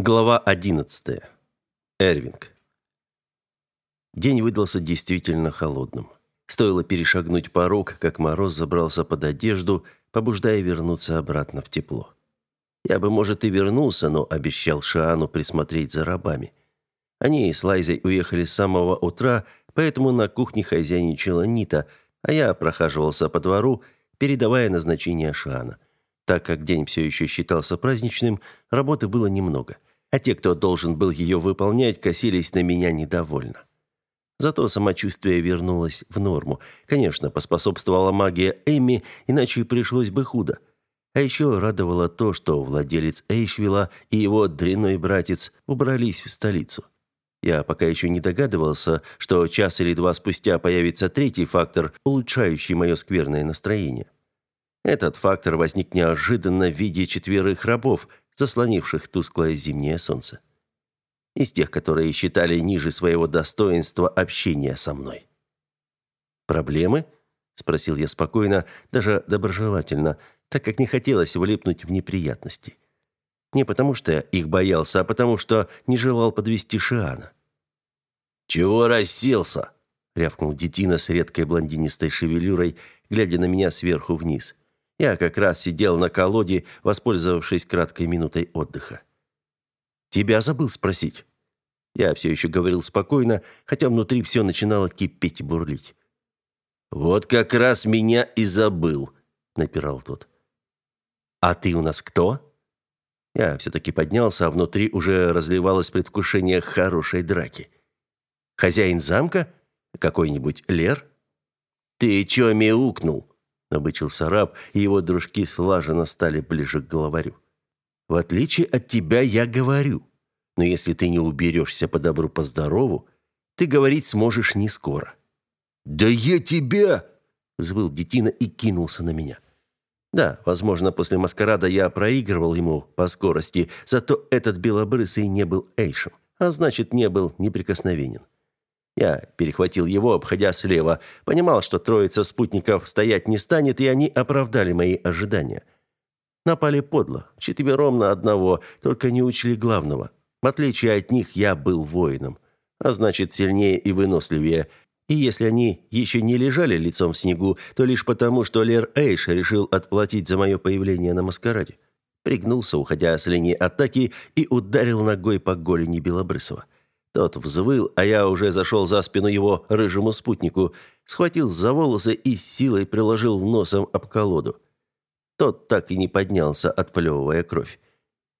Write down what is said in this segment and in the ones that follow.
Глава 11. Эрвинг. День выдался действительно холодным. Стоило перешагнуть порог, как мороз забрался под одежду, побуждая вернуться обратно в тепло. Я бы, может, и вернулся, но обещал Шаану присмотреть за рабами. Они с Лайзой уехали с самого утра, поэтому на кухне хозяйничала Нита, а я прохаживался по двору, передавая назначение Шаана. Так как день все еще считался праздничным, работы было немного – а те, кто должен был ее выполнять, косились на меня недовольно. Зато самочувствие вернулось в норму. Конечно, поспособствовала магия Эми, иначе пришлось бы худо. А еще радовало то, что владелец Эйшвилла и его дряной братец убрались в столицу. Я пока еще не догадывался, что час или два спустя появится третий фактор, улучшающий мое скверное настроение. Этот фактор возник неожиданно в виде четверых рабов, заслонивших тусклое зимнее солнце. Из тех, которые считали ниже своего достоинства общения со мной. «Проблемы?» – спросил я спокойно, даже доброжелательно, так как не хотелось влипнуть в неприятности. Не потому что я их боялся, а потому что не желал подвести Шиана. «Чего расселся?» – рявкнул детина с редкой блондинистой шевелюрой, глядя на меня сверху вниз. Я как раз сидел на колоде, воспользовавшись краткой минутой отдыха. «Тебя забыл спросить». Я все еще говорил спокойно, хотя внутри все начинало кипеть и бурлить. «Вот как раз меня и забыл», — напирал тот. «А ты у нас кто?» Я все-таки поднялся, а внутри уже разливалось предвкушение хорошей драки. «Хозяин замка? Какой-нибудь Лер?» «Ты чё мяукнул?» Набычился раб, и его дружки слаженно стали ближе к главарю. «В отличие от тебя я говорю. Но если ты не уберешься по добру, по здорову, ты говорить сможешь не скоро». «Да я тебя!» – взвыл детина и кинулся на меня. Да, возможно, после маскарада я проигрывал ему по скорости, зато этот белобрысый не был эйшем, а значит, не был неприкосновенен. Я перехватил его, обходя слева. Понимал, что троица спутников стоять не станет, и они оправдали мои ожидания. Напали подло, четвером на одного, только не учли главного. В отличие от них, я был воином, а значит, сильнее и выносливее. И если они еще не лежали лицом в снегу, то лишь потому, что Лер Эйш решил отплатить за мое появление на маскараде. Пригнулся, уходя с линии атаки, и ударил ногой по голени Белобрысова. Тот взвыл, а я уже зашел за спину его рыжему спутнику, схватил за волосы и силой приложил носом об колоду. Тот так и не поднялся, отплевывая кровь.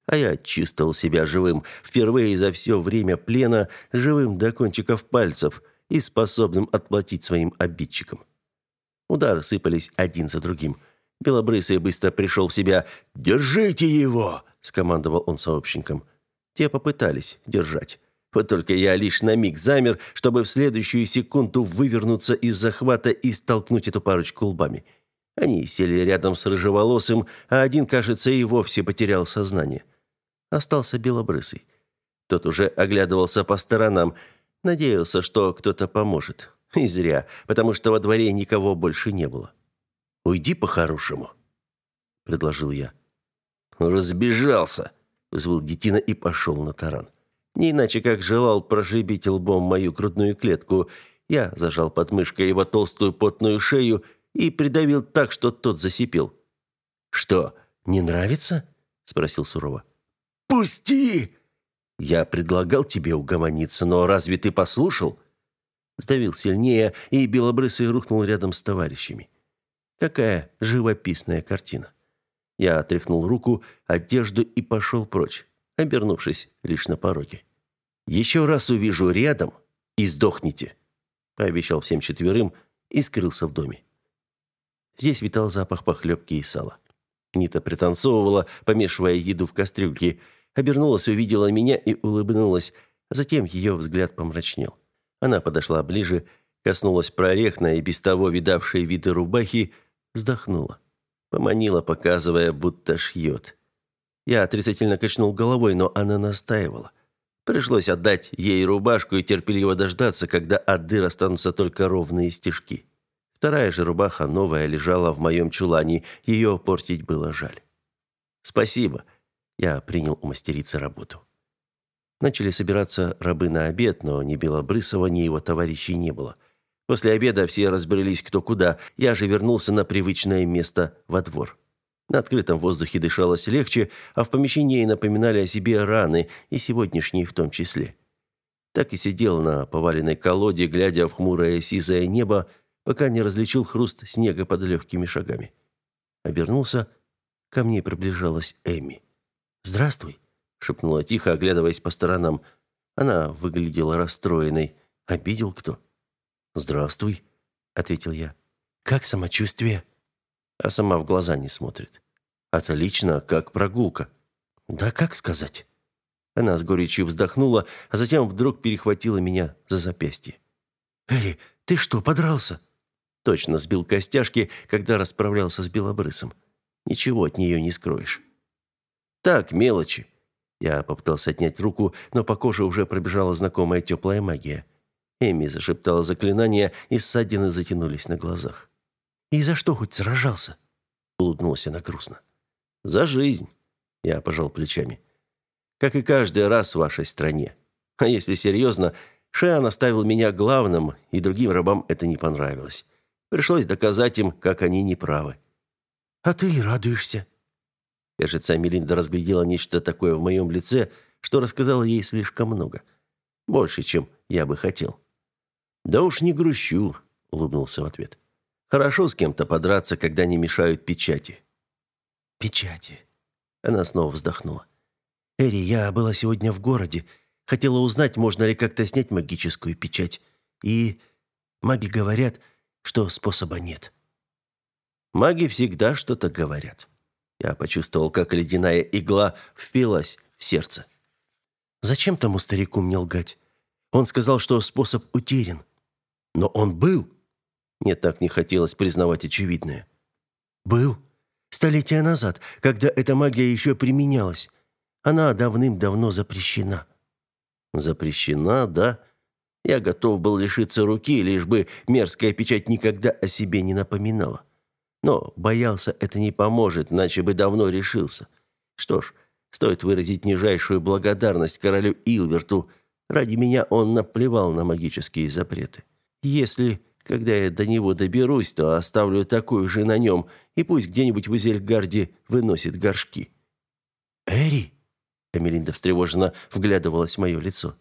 А я чувствовал себя живым, впервые за все время плена, живым до кончиков пальцев и способным отплатить своим обидчикам. Удары сыпались один за другим. Белобрысый быстро пришел в себя. «Держите его!» – скомандовал он сообщникам. Те попытались держать. Вот только я лишь на миг замер, чтобы в следующую секунду вывернуться из захвата и столкнуть эту парочку лбами. Они сели рядом с рыжеволосым, а один, кажется, и вовсе потерял сознание. Остался белобрысый. Тот уже оглядывался по сторонам, надеялся, что кто-то поможет. И зря, потому что во дворе никого больше не было. «Уйди по-хорошему», — предложил я. «Разбежался», — взвыл детина и пошел на таран. Не иначе как желал прошибить лбом мою грудную клетку. Я зажал под мышкой его толстую потную шею и придавил так, что тот засипел. «Что, не нравится?» – спросил сурово. «Пусти!» «Я предлагал тебе угомониться, но разве ты послушал?» Сдавил сильнее, и белобрысый рухнул рядом с товарищами. Какая живописная картина. Я отряхнул руку, одежду и пошел прочь, обернувшись лишь на пороге. Еще раз увижу рядом и сдохните, пообещал всем четверым и скрылся в доме. Здесь витал запах похлебки и сала. Нита пританцовывала, помешивая еду в кастрюльке, обернулась, увидела меня и улыбнулась, затем ее взгляд помрачнел. Она подошла ближе, коснулась прорехной и без того видавшей виды рубахи, вздохнула. Поманила, показывая, будто шьет. Я отрицательно качнул головой, но она настаивала. Пришлось отдать ей рубашку и терпеливо дождаться, когда от дыр останутся только ровные стежки. Вторая же рубаха, новая, лежала в моем чулане, ее портить было жаль. «Спасибо», — я принял у мастерицы работу. Начали собираться рабы на обед, но ни Белобрысова, ни его товарищей не было. После обеда все разбрелись кто куда, я же вернулся на привычное место во двор. На открытом воздухе дышалось легче, а в помещении напоминали о себе раны, и сегодняшние в том числе. Так и сидел на поваленной колоде, глядя в хмурое сизое небо, пока не различил хруст снега под легкими шагами. Обернулся, ко мне приближалась Эми. «Здравствуй», — шепнула тихо, оглядываясь по сторонам. Она выглядела расстроенной. «Обидел кто?» «Здравствуй», — ответил я. «Как самочувствие?» А сама в глаза не смотрит. «Отлично, как прогулка». «Да как сказать?» Она с горечью вздохнула, а затем вдруг перехватила меня за запястье. «Эри, ты что, подрался?» Точно сбил костяшки, когда расправлялся с белобрысом. Ничего от нее не скроешь. «Так, мелочи», я попытался отнять руку, но по коже уже пробежала знакомая теплая магия. Эми зашептала заклинание, и ссадины затянулись на глазах. «И за что хоть сражался?» Улыбнулся она грустно. «За жизнь», — я пожал плечами. «Как и каждый раз в вашей стране. А если серьезно, Шиан оставил меня главным, и другим рабам это не понравилось. Пришлось доказать им, как они неправы». «А ты и радуешься», Кажется, Мелинда разглядела нечто такое в моем лице, что рассказала ей слишком много. Больше, чем я бы хотел. «Да уж не грущу», — улыбнулся в ответ. «Хорошо с кем-то подраться, когда не мешают печати». «Печати». Она снова вздохнула. «Эри, я была сегодня в городе. Хотела узнать, можно ли как-то снять магическую печать. И маги говорят, что способа нет». «Маги всегда что-то говорят». Я почувствовал, как ледяная игла впилась в сердце. Зачем тому старику мне лгать? Он сказал, что способ утерян. Но он был. Мне так не хотелось признавать очевидное. Был. Столетия назад, когда эта магия еще применялась. Она давным-давно запрещена. Запрещена, да? Я готов был лишиться руки, лишь бы мерзкая печать никогда о себе не напоминала. Но боялся, это не поможет, иначе бы давно решился. Что ж, стоит выразить нижайшую благодарность королю Илверту. Ради меня он наплевал на магические запреты. Если, когда я до него доберусь, то оставлю такую же на нем, и пусть где-нибудь в Изельгарде выносит горшки. «Эри!» — Эмилинда встревоженно вглядывалась в мое лицо.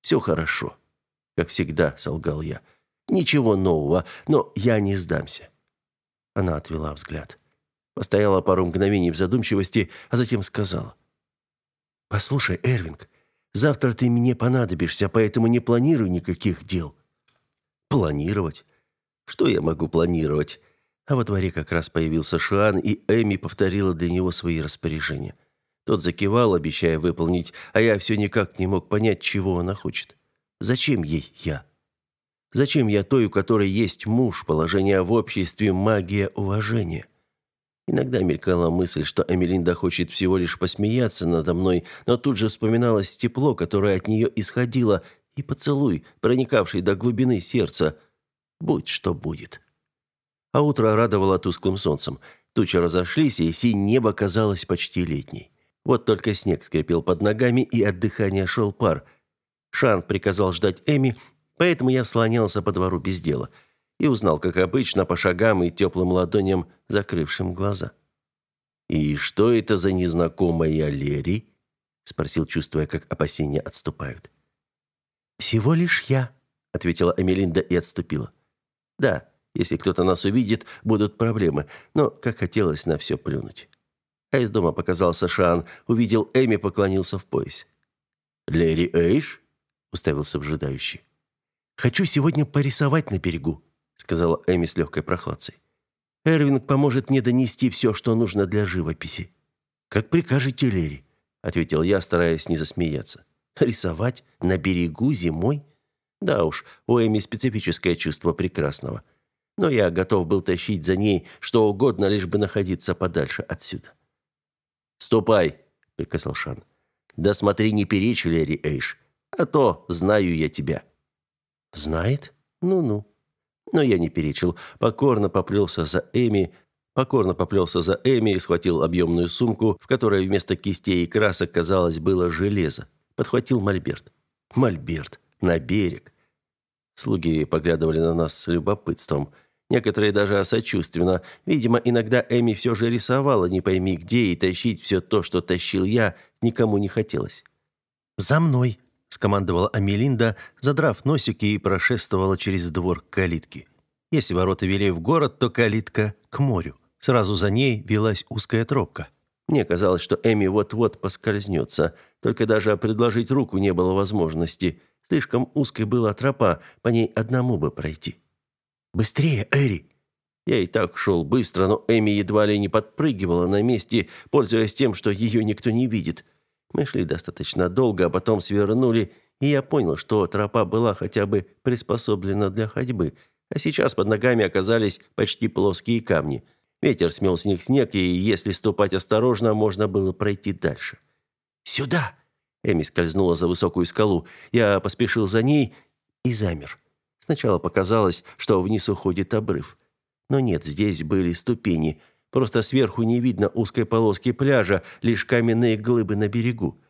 «Все хорошо», — как всегда солгал я. «Ничего нового, но я не сдамся». Она отвела взгляд. Постояла пару мгновений в задумчивости, а затем сказала. «Послушай, Эрвинг, завтра ты мне понадобишься, поэтому не планируй никаких дел». «Планировать? Что я могу планировать?» А во дворе как раз появился Шуан, и Эми повторила для него свои распоряжения. Тот закивал, обещая выполнить, а я все никак не мог понять, чего она хочет. «Зачем ей я?» Зачем я той, у которой есть муж, положение в обществе, магия уважения? Иногда мелькала мысль, что Эмилинда хочет всего лишь посмеяться надо мной, но тут же вспоминалось тепло, которое от нее исходило, и поцелуй, проникавший до глубины сердца. Будь что будет. А утро радовало тусклым солнцем. Тучи разошлись, и синь небо казалось почти летней. Вот только снег скрипел под ногами, и от дыхания шел пар. Шан приказал ждать Эми, Поэтому я слонялся по двору без дела и узнал, как обычно, по шагам и теплым ладоням, закрывшим глаза. «И что это за незнакомая Лери?» — спросил, чувствуя, как опасения отступают. «Всего лишь я», — ответила Эмилинда и отступила. «Да, если кто-то нас увидит, будут проблемы, но как хотелось на все плюнуть». А из дома показался Шан, увидел Эми, поклонился в пояс. «Лери Эйш?» — уставился вжидающий. «Хочу сегодня порисовать на берегу», — сказала Эми с легкой прохладцей. «Эрвинг поможет мне донести все, что нужно для живописи». «Как прикажете, Лерри», — ответил я, стараясь не засмеяться. «Рисовать на берегу зимой?» Да уж, у Эми специфическое чувство прекрасного. Но я готов был тащить за ней что угодно, лишь бы находиться подальше отсюда. «Ступай», — приказал Шан. «Да смотри, не перечь, Лерри Эйш, а то знаю я тебя». Знает? Ну-ну. Но я не перечил, покорно поплелся за Эми, покорно поплелся за Эми и схватил объемную сумку, в которой вместо кистей и красок, казалось, было железо. Подхватил мольберт. Мольберт. На берег. Слуги поглядывали на нас с любопытством. Некоторые даже сочувственно. Видимо, иногда Эми все же рисовала, не пойми где, и тащить все то, что тащил я, никому не хотелось. «За мной!» – скомандовала Амелинда, задрав носик и прошествовала через двор к калитке. Если ворота вели в город, то калитка – к морю. Сразу за ней велась узкая тропка. Мне казалось, что Эми вот-вот поскользнется, только даже предложить руку не было возможности. Слишком узкой была тропа, по ней одному бы пройти. «Быстрее, Эри!» Я и так шел быстро, но Эми едва ли не подпрыгивала на месте, пользуясь тем, что ее никто не видит. Мы шли достаточно долго, а потом свернули, и я понял, что тропа была хотя бы приспособлена для ходьбы, а сейчас под ногами оказались почти плоские камни – Ветер смел с них снег, и если ступать осторожно, можно было пройти дальше. «Сюда!» Эми скользнула за высокую скалу. Я поспешил за ней и замер. Сначала показалось, что вниз уходит обрыв. Но нет, здесь были ступени. Просто сверху не видно узкой полоски пляжа, лишь каменные глыбы на берегу.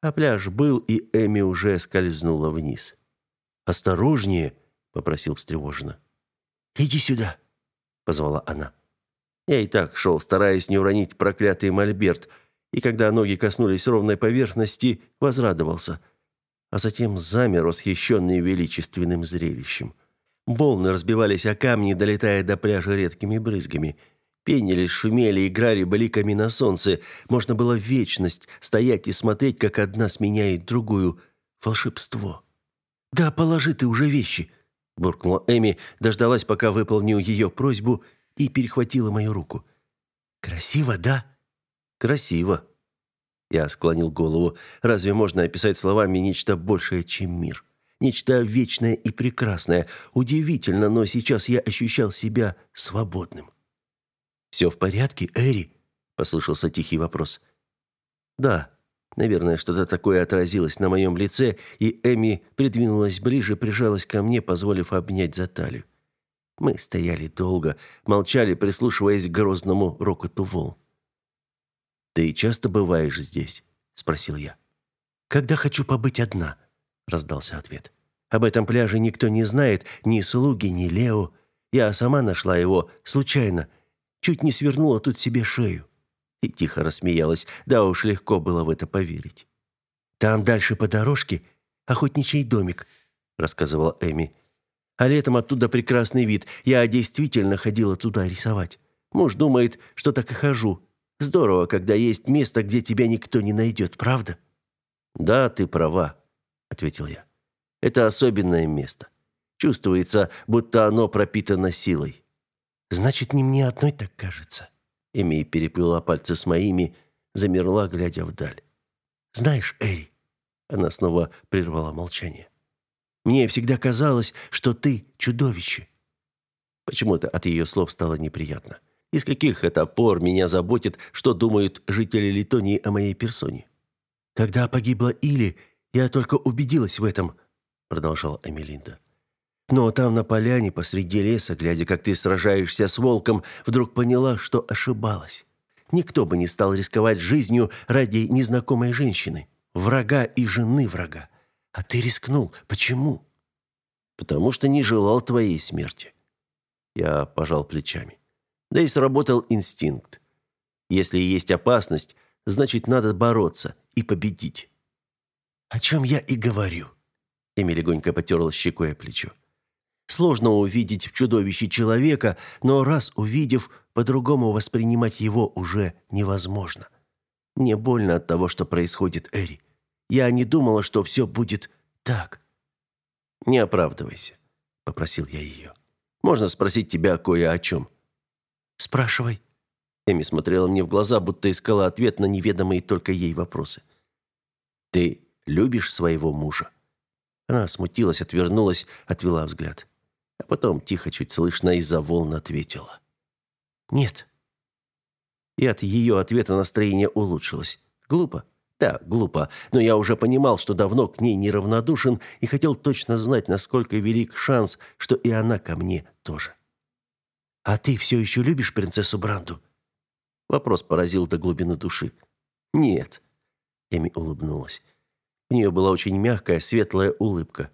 А пляж был, и Эми уже скользнула вниз. «Осторожнее!» — попросил встревоженно. «Иди сюда!» — позвала она. Я и так шел, стараясь не уронить проклятый мольберт, и когда ноги коснулись ровной поверхности, возрадовался. А затем замер, восхищенный величественным зрелищем. Волны разбивались о камни, долетая до пляжа редкими брызгами. Пенились, шумели, играли бликами на солнце. Можно было вечность стоять и смотреть, как одна сменяет другую. Волшебство. «Да, положи ты уже вещи», — буркнула Эми, дождалась, пока выполню ее просьбу — и перехватила мою руку. «Красиво, да?» «Красиво». Я склонил голову. «Разве можно описать словами нечто большее, чем мир?» Нечто вечное и прекрасное. Удивительно, но сейчас я ощущал себя свободным. «Все в порядке, Эри?» – послышался тихий вопрос. «Да». Наверное, что-то такое отразилось на моем лице, и Эми придвинулась ближе, прижалась ко мне, позволив обнять за талию. Мы стояли долго, молчали, прислушиваясь к грозному рокоту волн. «Ты часто бываешь здесь?» – спросил я. «Когда хочу побыть одна», – раздался ответ. «Об этом пляже никто не знает, ни слуги, ни Лео. Я сама нашла его, случайно. Чуть не свернула тут себе шею». И тихо рассмеялась, да уж легко было в это поверить. «Там дальше по дорожке охотничий домик», – рассказывала Эми. А летом оттуда прекрасный вид. Я действительно ходила туда рисовать. Муж думает, что так и хожу. Здорово, когда есть место, где тебя никто не найдет, правда? Да, ты права, ответил я. Это особенное место. Чувствуется, будто оно пропитано силой. Значит, не мне одной так кажется. Эми переплела пальцы с моими, замерла, глядя вдаль. Знаешь, Эри, она снова прервала молчание. Мне всегда казалось, что ты чудовище. Почему-то от ее слов стало неприятно. Из каких это пор меня заботит, что думают жители Литонии о моей персоне? Когда погибла Или, я только убедилась в этом, продолжала Эмилинда. Но там на поляне посреди леса, глядя, как ты сражаешься с волком, вдруг поняла, что ошибалась. Никто бы не стал рисковать жизнью ради незнакомой женщины, врага и жены врага. А ты рискнул. Почему? Потому что не желал твоей смерти. Я пожал плечами. Да и сработал инстинкт. Если есть опасность, значит, надо бороться и победить. О чем я и говорю. Эми легонько потерла щекой о плечо. Сложно увидеть в чудовище человека, но раз увидев, по-другому воспринимать его уже невозможно. Мне больно от того, что происходит, Эри. Я не думала, что все будет так. Не оправдывайся, попросил я ее. Можно спросить тебя кое о чем?» Спрашивай. Эми смотрела мне в глаза, будто искала ответ на неведомые только ей вопросы. Ты любишь своего мужа? Она смутилась, отвернулась, отвела взгляд. А потом тихо, чуть слышно из-за волн ответила: "Нет". И от ее ответа настроение улучшилось. Глупо, да, глупо, но я уже понимал, что давно к ней неравнодушен и хотел точно знать, насколько велик шанс, что и она ко мне тоже. «А ты все еще любишь принцессу Бранду?» Вопрос поразил до глубины души. «Нет», — Эми улыбнулась. У нее была очень мягкая, светлая улыбка.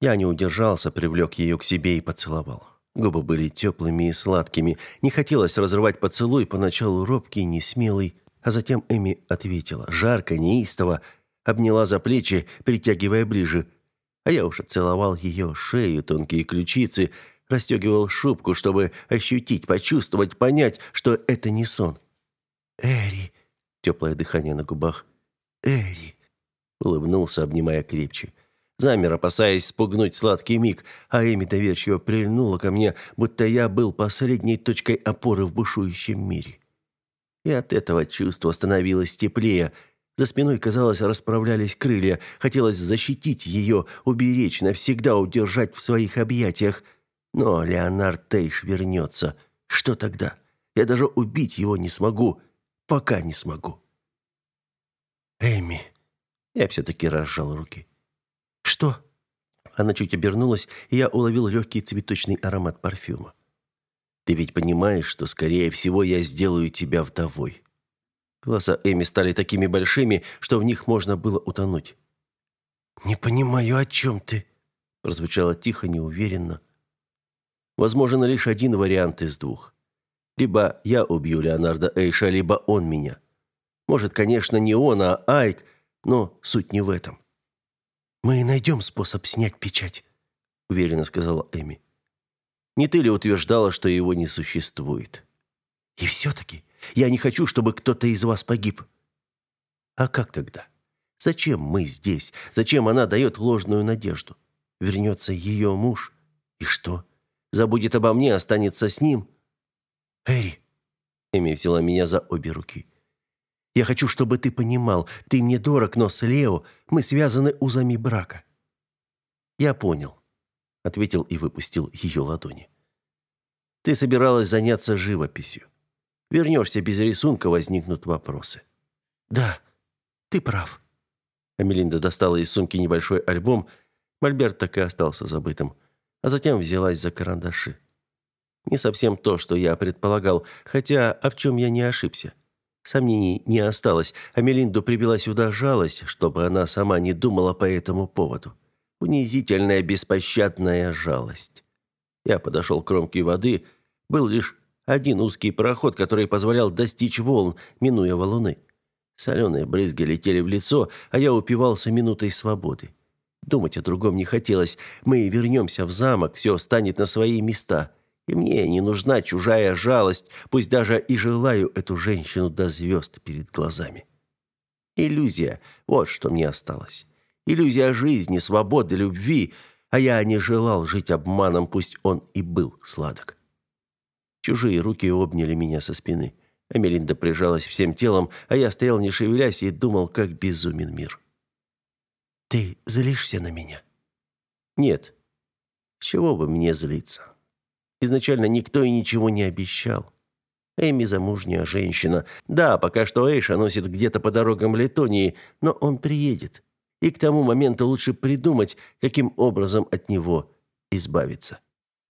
Я не удержался, привлек ее к себе и поцеловал. Губы были теплыми и сладкими. Не хотелось разрывать поцелуй, поначалу робкий, несмелый, а затем Эми ответила, жарко, неистово, обняла за плечи, притягивая ближе. А я уже целовал ее шею, тонкие ключицы, расстегивал шубку, чтобы ощутить, почувствовать, понять, что это не сон. «Эри!» — теплое дыхание на губах. «Эри!» — улыбнулся, обнимая крепче. Замер, опасаясь спугнуть сладкий миг, а Эми доверчиво прильнула ко мне, будто я был последней точкой опоры в бушующем мире. И от этого чувства становилось теплее. За спиной, казалось, расправлялись крылья. Хотелось защитить ее, уберечь, навсегда удержать в своих объятиях — но Леонард Тейш вернется. Что тогда? Я даже убить его не смогу. Пока не смогу. Эми. Я все-таки разжал руки. Что? Она чуть обернулась, и я уловил легкий цветочный аромат парфюма. Ты ведь понимаешь, что, скорее всего, я сделаю тебя вдовой. Глаза Эми стали такими большими, что в них можно было утонуть. «Не понимаю, о чем ты?» прозвучало тихо, неуверенно. Возможен лишь один вариант из двух. Либо я убью Леонардо Эйша, либо он меня. Может, конечно, не он, а Айк, но суть не в этом. «Мы найдем способ снять печать», — уверенно сказала Эми. «Не ты ли утверждала, что его не существует?» «И все-таки я не хочу, чтобы кто-то из вас погиб». «А как тогда? Зачем мы здесь? Зачем она дает ложную надежду? Вернется ее муж, и что?» забудет обо мне, останется с ним. Эри, Эми взяла меня за обе руки. Я хочу, чтобы ты понимал, ты мне дорог, но с Лео мы связаны узами брака. Я понял, ответил и выпустил ее ладони. Ты собиралась заняться живописью. Вернешься без рисунка, возникнут вопросы. Да, ты прав. Амелинда достала из сумки небольшой альбом. Мольберт так и остался забытым а затем взялась за карандаши. Не совсем то, что я предполагал, хотя а в чем я не ошибся. Сомнений не осталось, а Мелинду сюда жалость, чтобы она сама не думала по этому поводу. Унизительная, беспощадная жалость. Я подошел к кромке воды, был лишь один узкий проход, который позволял достичь волн, минуя валуны. Соленые брызги летели в лицо, а я упивался минутой свободы. Думать о другом не хотелось. Мы вернемся в замок, все станет на свои места. И мне не нужна чужая жалость, пусть даже и желаю эту женщину до звезд перед глазами. Иллюзия – вот что мне осталось. Иллюзия жизни, свободы, любви, а я не желал жить обманом, пусть он и был сладок. Чужие руки обняли меня со спины. Амелинда прижалась всем телом, а я стоял не шевелясь и думал, как безумен мир. Ты злишься на меня? Нет. С чего бы мне злиться? Изначально никто и ничего не обещал. Эми замужняя женщина. Да, пока что Эйша носит где-то по дорогам Летонии, но он приедет. И к тому моменту лучше придумать, каким образом от него избавиться.